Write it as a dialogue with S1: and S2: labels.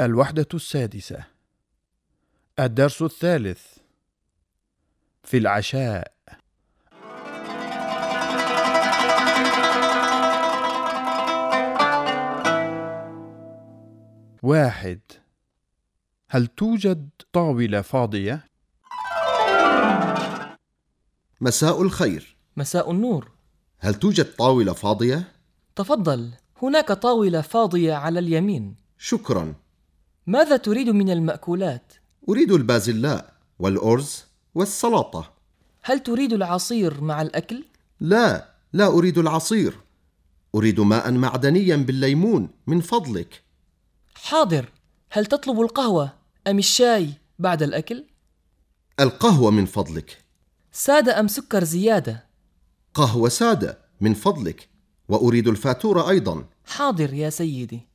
S1: الوحدة السادسة. الدرس الثالث. في العشاء. واحد. هل توجد طاولة فاضية؟
S2: مساء الخير.
S3: مساء النور.
S2: هل توجد طاولة فاضية؟
S3: تفضل. هناك طاولة فاضية على اليمين.
S2: شكرا.
S3: ماذا تريد من المأكولات؟
S2: أريد البازلاء والأرز والسلطة
S3: هل تريد العصير مع الأكل؟
S2: لا لا أريد العصير أريد ماء معدنيا بالليمون من فضلك
S3: حاضر هل تطلب القهوة أم الشاي بعد الأكل؟
S2: القهوة من فضلك
S3: سادة أم سكر زيادة؟
S2: قهوة سادة من فضلك وأريد الفاتورة أيضا
S3: حاضر يا سيدي